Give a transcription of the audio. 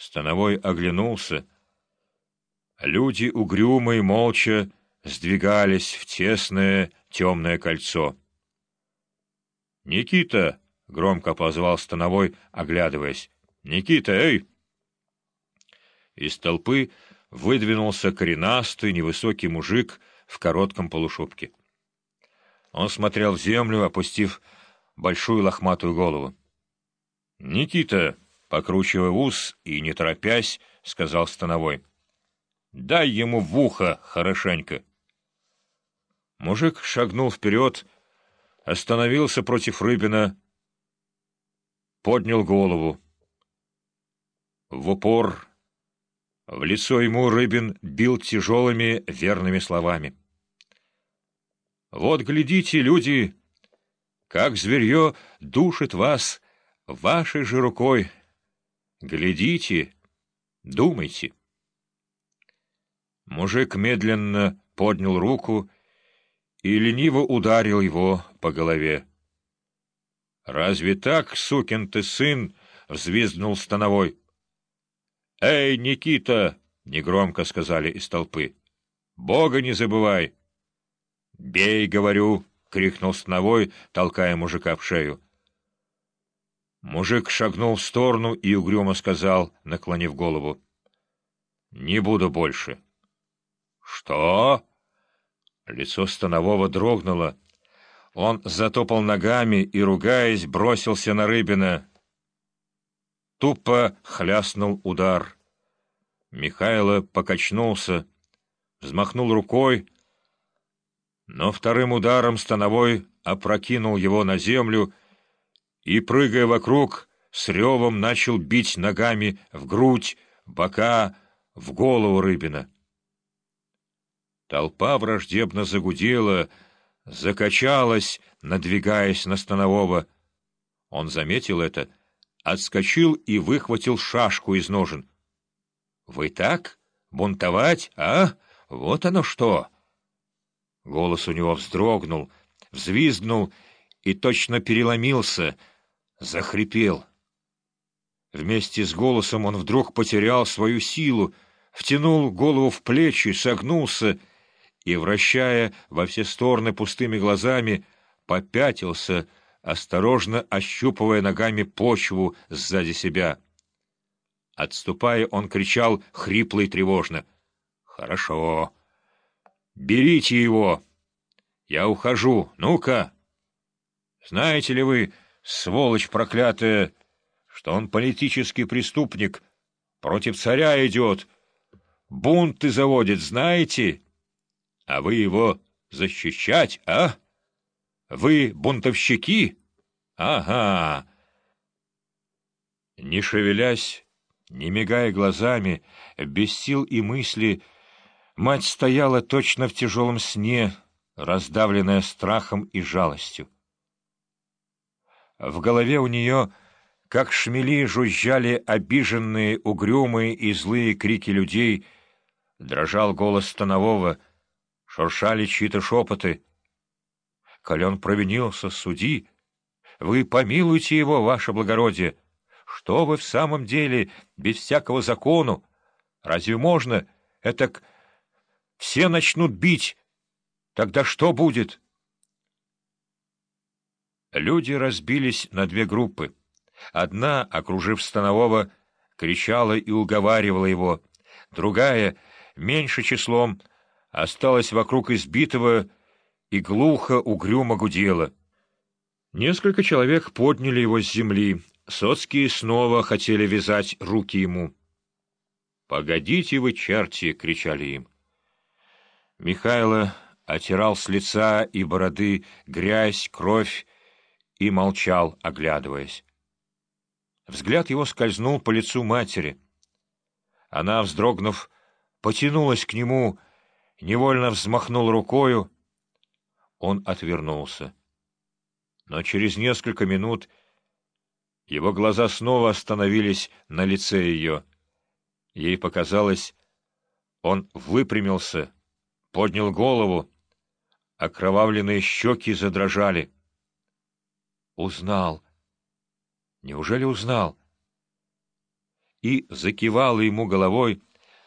Становой оглянулся. Люди угрюмые, молча сдвигались в тесное темное кольцо. «Никита!» — громко позвал Становой, оглядываясь. «Никита, эй!» Из толпы выдвинулся коренастый, невысокий мужик в коротком полушубке. Он смотрел в землю, опустив большую лохматую голову. «Никита!» — покручивая ус и не торопясь, сказал Становой. «Дай ему в ухо хорошенько!» Мужик шагнул вперед, остановился против Рыбина, поднял голову. В упор в лицо ему Рыбин бил тяжелыми верными словами. «Вот глядите, люди, как зверье душит вас вашей же рукой. Глядите, думайте». Мужик медленно поднял руку и лениво ударил его по голове. «Разве так, сукин ты сын?» — взвизгнул Становой. «Эй, Никита!» — негромко сказали из толпы. «Бога не забывай!» «Бей, говорю!» — крикнул Сновой, толкая мужика в шею. Мужик шагнул в сторону и угрюмо сказал, наклонив голову. «Не буду больше». «Что?» Лицо Станового дрогнуло. Он затопал ногами и, ругаясь, бросился на Рыбина. Тупо хляснул удар. Михайло покачнулся, взмахнул рукой, но вторым ударом становой опрокинул его на землю и, прыгая вокруг, с ревом начал бить ногами в грудь, бока, в голову Рыбина. Толпа враждебно загудела, закачалась, надвигаясь на Станового. Он заметил это — отскочил и выхватил шашку из ножен. — Вы так? Бунтовать, а? Вот оно что! Голос у него вздрогнул, взвизгнул и точно переломился, захрипел. Вместе с голосом он вдруг потерял свою силу, втянул голову в плечи, согнулся и, вращая во все стороны пустыми глазами, попятился, осторожно ощупывая ногами почву сзади себя. Отступая, он кричал хрипло и тревожно. «Хорошо. Берите его. Я ухожу. Ну-ка. Знаете ли вы, сволочь проклятая, что он политический преступник, против царя идет, бунты заводит, знаете? А вы его защищать, а?» Вы бунтовщики? Ага. Не шевелясь, не мигая глазами, без сил и мысли, мать стояла точно в тяжелом сне, раздавленная страхом и жалостью. В голове у нее, как шмели, жужжали обиженные, угрюмые и злые крики людей, дрожал голос Станового, шуршали чьи-то шепоты — Коль провинился, суди. Вы помилуйте его, ваше благородие. Что вы в самом деле, без всякого закону? Разве можно? Это все начнут бить. Тогда что будет? Люди разбились на две группы. Одна, окружив Станового, кричала и уговаривала его. Другая, меньше числом, осталась вокруг избитого и глухо, угрюмо гудело. Несколько человек подняли его с земли. Соцкие снова хотели вязать руки ему. «Погодите вы, черти!» — кричали им. Михайло отирал с лица и бороды грязь, кровь и молчал, оглядываясь. Взгляд его скользнул по лицу матери. Она, вздрогнув, потянулась к нему, невольно взмахнул рукою, он отвернулся. Но через несколько минут его глаза снова остановились на лице ее. Ей показалось, он выпрямился, поднял голову, окровавленные щеки задрожали. Узнал. Неужели узнал? и закивала ему головой,